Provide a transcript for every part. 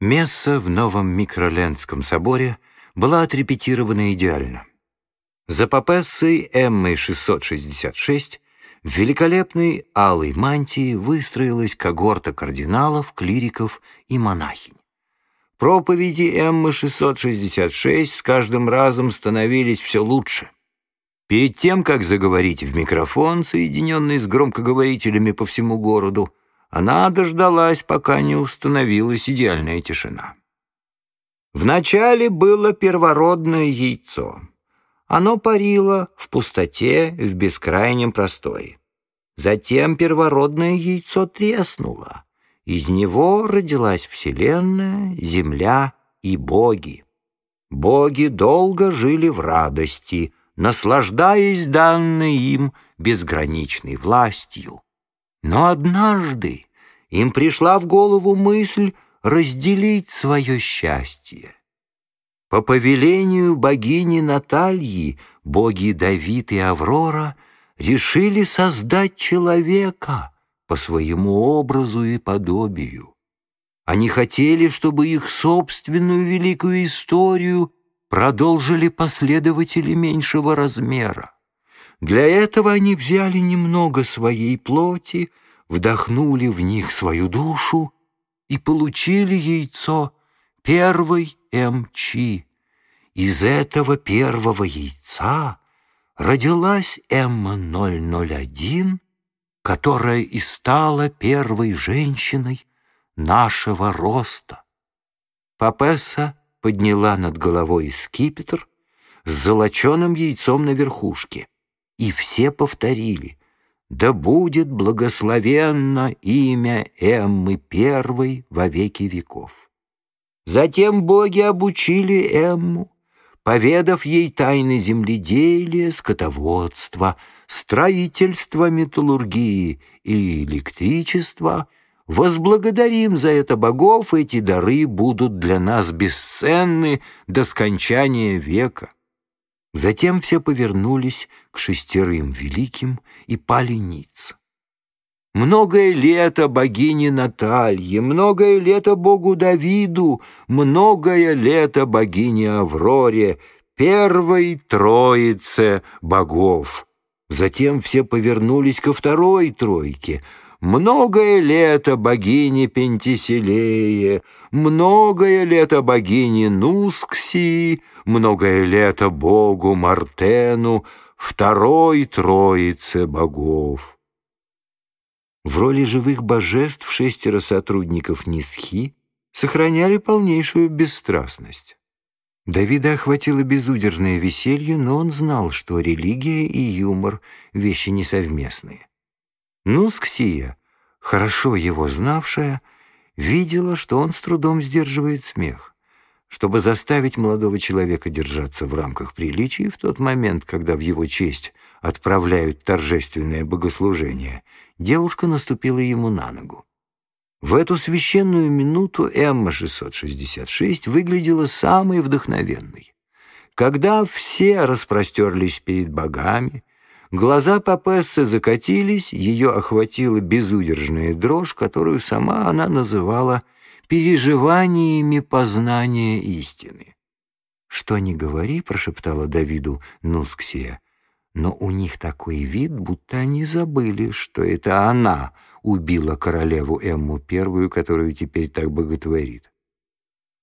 Месса в новом Микролендском соборе была отрепетирована идеально. За папессой Эммой 666 в великолепной алой мантии выстроилась когорта кардиналов, клириков и монахинь. Проповеди Эммы 666 с каждым разом становились все лучше. Перед тем, как заговорить в микрофон, соединенный с громкоговорителями по всему городу, она дождалась, пока не установилась идеальная тишина. Вначале было первородное яйцо. Оно парило в пустоте, в бескрайнем просторе. Затем первородное яйцо треснуло. Из него родилась Вселенная, Земля и боги. Боги долго жили в радости, наслаждаясь данной им безграничной властью. Но однажды им пришла в голову мысль разделить свое счастье. По повелению богини Натальи боги Давид и Аврора решили создать человека по своему образу и подобию. Они хотели, чтобы их собственную великую историю продолжили последователи меньшего размера. Для этого они взяли немного своей плоти, вдохнули в них свою душу и получили яйцо первой МЧ. Из этого первого яйца родилась Эмма-001, которая и стала первой женщиной нашего роста. Папесса подняла над головой скипетр с золоченым яйцом на верхушке и все повторили «Да будет благословенно имя Эммы Первой во веки веков». Затем боги обучили Эмму, поведав ей тайны земледелия, скотоводства, строительства, металлургии и электричества. Возблагодарим за это богов, эти дары будут для нас бесценны до скончания века. Затем все повернулись к шестерым великим и пали ниц. Многое лето богине Наталье, многое лето богу Давиду, многое лето богине Авроре, первой троице богов. Затем все повернулись ко второй тройке — Многое лето богини Пентиселее, Многое лето богини Нусксии, Многое лето богу Мартену, Второй троице богов. В роли живых божеств шестеро сотрудников Нисхи сохраняли полнейшую бесстрастность. Давида охватило безудержное веселье, но он знал, что религия и юмор — вещи несовместные. Нусксия, хорошо его знавшая, видела, что он с трудом сдерживает смех. Чтобы заставить молодого человека держаться в рамках приличий в тот момент, когда в его честь отправляют торжественное богослужение, девушка наступила ему на ногу. В эту священную минуту Эмма-666 выглядела самой вдохновенной. Когда все распростерлись перед богами, Глаза Папессы закатились, ее охватила безудержная дрожь, которую сама она называла переживаниями познания истины. «Что ни говори», — прошептала Давиду Нусксия, «но у них такой вид, будто они забыли, что это она убила королеву Эмму Первую, которую теперь так боготворит.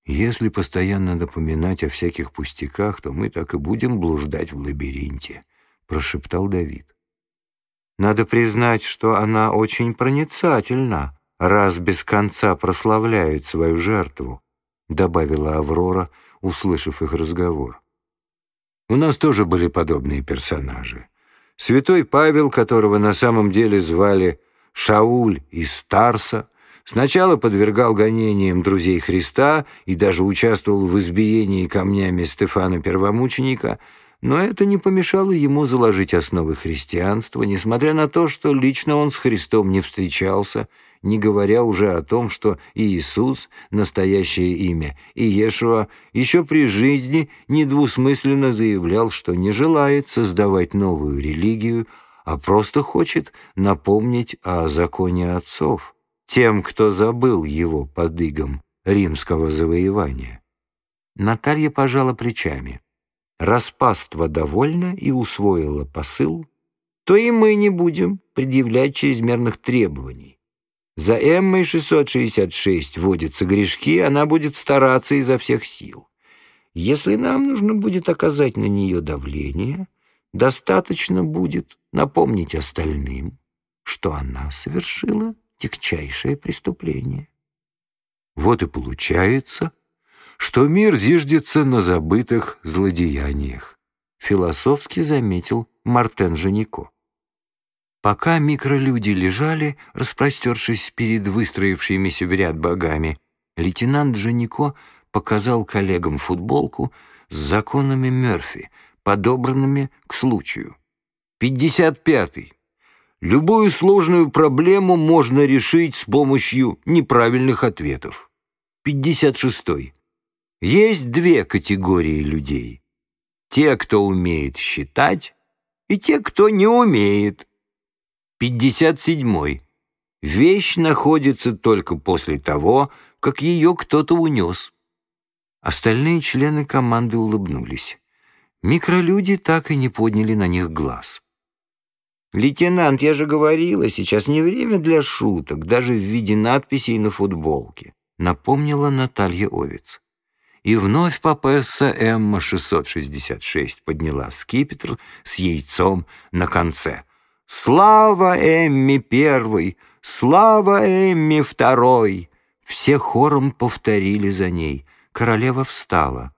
Если постоянно напоминать о всяких пустяках, то мы так и будем блуждать в лабиринте». — прошептал Давид. «Надо признать, что она очень проницательна, раз без конца прославляет свою жертву», — добавила Аврора, услышав их разговор. «У нас тоже были подобные персонажи. Святой Павел, которого на самом деле звали Шауль из Тарса, сначала подвергал гонениям друзей Христа и даже участвовал в избиении камнями Стефана Первомученика — но это не помешало ему заложить основы христианства, несмотря на то, что лично он с Христом не встречался, не говоря уже о том, что Иисус, настоящее имя, Иешуа, еще при жизни недвусмысленно заявлял, что не желает создавать новую религию, а просто хочет напомнить о законе отцов, тем, кто забыл его под игом римского завоевания. Наталья пожала плечами. Раз паства довольна и усвоила посыл, то и мы не будем предъявлять чрезмерных требований. За Эммой 666 водятся грешки, она будет стараться изо всех сил. Если нам нужно будет оказать на нее давление, достаточно будет напомнить остальным, что она совершила тягчайшее преступление. Вот и получается, что мир зиждется на забытых злодеяниях, философски заметил Мартен Женико. Пока микролюди лежали, распростершись перед выстроившимися в ряд богами, лейтенант Женико показал коллегам футболку с законами Мерфи, подобранными к случаю. Пятьдесят пятый. Любую сложную проблему можно решить с помощью неправильных ответов. 56. Есть две категории людей. Те, кто умеет считать, и те, кто не умеет. 57. Вещь находится только после того, как ее кто-то унес. Остальные члены команды улыбнулись. Микролюди так и не подняли на них глаз. «Лейтенант, я же говорила, сейчас не время для шуток, даже в виде надписей на футболке», напомнила Наталья Овец. И вновь папесса Эмма-666 подняла скипетр с яйцом на конце. «Слава Эмми первой! Слава Эмми второй!» Все хором повторили за ней. Королева встала.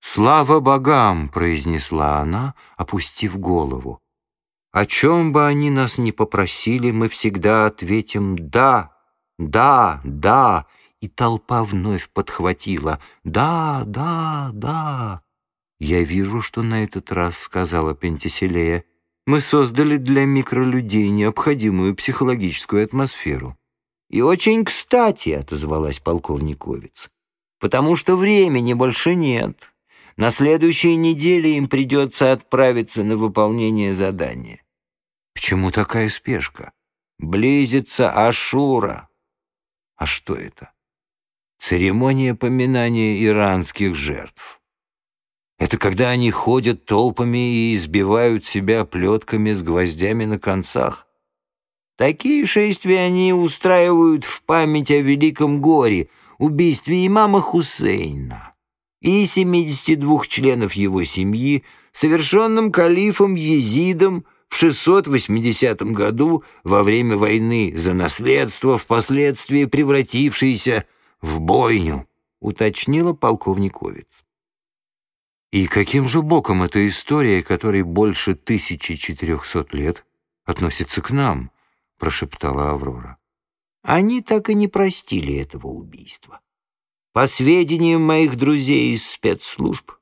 «Слава богам!» — произнесла она, опустив голову. О чем бы они нас ни попросили, мы всегда ответим «да, да, да», и толпа вновь подхватила «да, да, да». «Я вижу, что на этот раз», — сказала Пентиселея, «мы создали для микролюдей необходимую психологическую атмосферу». «И очень кстати», — отозвалась полковниковец, «потому что времени больше нет. На следующей неделе им придется отправиться на выполнение задания». Почему такая спешка? Близится Ашура. А что это? Церемония поминания иранских жертв. Это когда они ходят толпами и избивают себя плетками с гвоздями на концах. Такие шествия они устраивают в память о великом горе, убийстве имама Хусейна и 72 членов его семьи, совершенном калифом Езидом в 680 году во время войны за наследство, впоследствии превратившееся в бойню, уточнила полковниковец. И каким же боком эта история, которой больше 1400 лет, относится к нам, прошептала Аврора. Они так и не простили этого убийства. По сведениям моих друзей из спецслужб,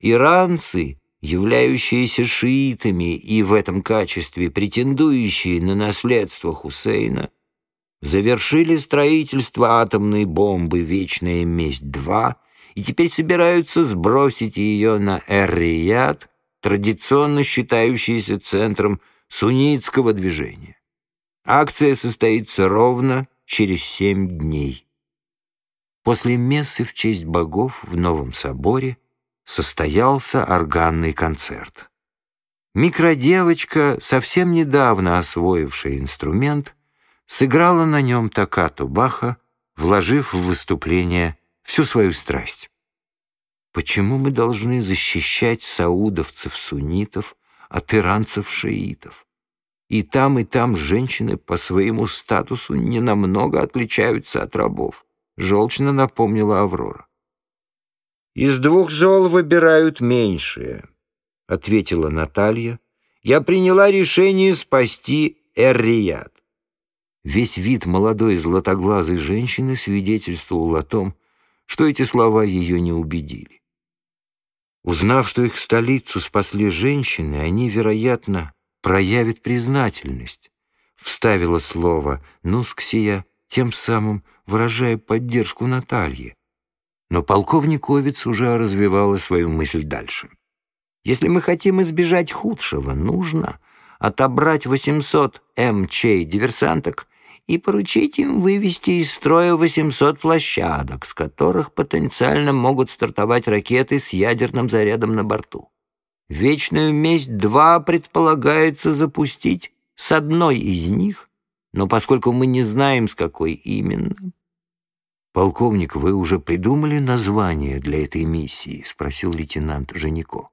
иранцы являющиеся шиитами и в этом качестве претендующие на наследство Хусейна, завершили строительство атомной бомбы «Вечная месть-2» и теперь собираются сбросить ее на Эр-Рияд, традиционно считающийся центром суннитского движения. Акция состоится ровно через семь дней. После мессы в честь богов в Новом соборе состоялся органный концерт. Микродевочка, совсем недавно освоившая инструмент, сыграла на нем токкату Баха, вложив в выступление всю свою страсть. Почему мы должны защищать саудовцев-суннитов от иранцев-шиитов? И там, и там женщины по своему статусу ненамного отличаются от рабов, желчно напомнила Аврора. «Из двух зол выбирают меньшее», — ответила Наталья. «Я приняла решение спасти Эр-Рияд». Весь вид молодой златоглазой женщины свидетельствовал о том, что эти слова ее не убедили. Узнав, что их столицу спасли женщины, они, вероятно, проявят признательность. Вставила слово «нусксия», тем самым выражая поддержку Натальи. Но полковник Овец уже развивала свою мысль дальше. Если мы хотим избежать худшего, нужно отобрать 800 МЧ диверсанток и поручить им вывести из строя 800 площадок, с которых потенциально могут стартовать ракеты с ядерным зарядом на борту. Вечную месть-2 предполагается запустить с одной из них, но поскольку мы не знаем, с какой именно... «Полковник, вы уже придумали название для этой миссии?» — спросил лейтенант Женико.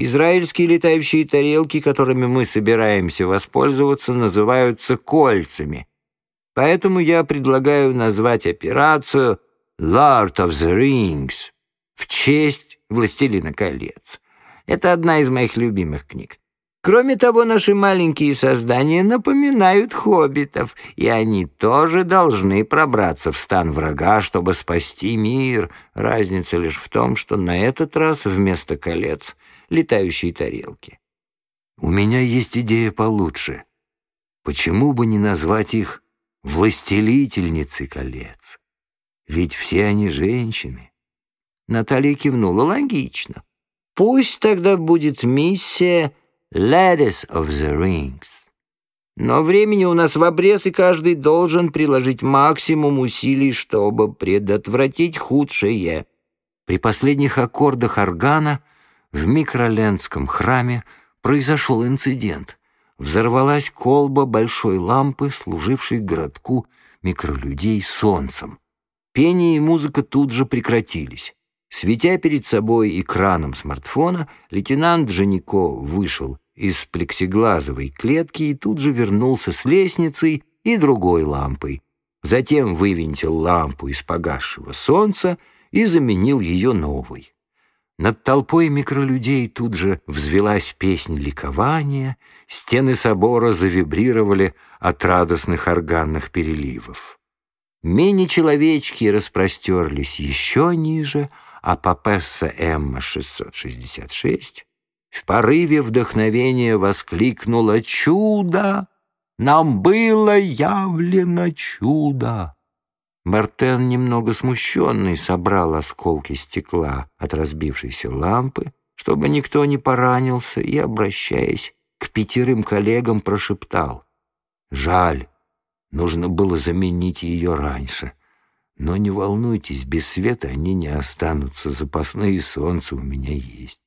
Израильские летающие тарелки, которыми мы собираемся воспользоваться, называются кольцами. Поэтому я предлагаю назвать операцию «Lord of the Rings» в честь «Властелина колец». Это одна из моих любимых книг. Кроме того, наши маленькие создания напоминают хоббитов, и они тоже должны пробраться в стан врага, чтобы спасти мир. Разница лишь в том, что на этот раз вместо колец — летающие тарелки. У меня есть идея получше. Почему бы не назвать их «властелительницы колец»? Ведь все они женщины. Наталья кивнула. Логично. Пусть тогда будет миссия Ladies of the Rings. Но времени у нас в обрез, и каждый должен приложить максимум усилий, чтобы предотвратить худшее. При последних аккордах органа в микролендском храме произошел инцидент. Взорвалась колба большой лампы, служившей городку микролюдей солнцем. Пение и музыка тут же прекратились. Светя перед собой экраном смартфона, лейтенант Женико вышел из плексиглазовой клетки и тут же вернулся с лестницей и другой лампой. Затем вывинтил лампу из погасшего солнца и заменил ее новой. Над толпой микролюдей тут же взвелась песнь ликования, стены собора завибрировали от радостных органных переливов. Мини-человечки распростерлись еще ниже — а Папесса Эмма-666 в порыве вдохновения воскликнула «Чудо! Нам было явлено чудо!» Мартен, немного смущенный, собрал осколки стекла от разбившейся лампы, чтобы никто не поранился, и, обращаясь к пятерым коллегам, прошептал «Жаль, нужно было заменить ее раньше». Но не волнуйтесь, без света они не останутся, запасные солнца у меня есть.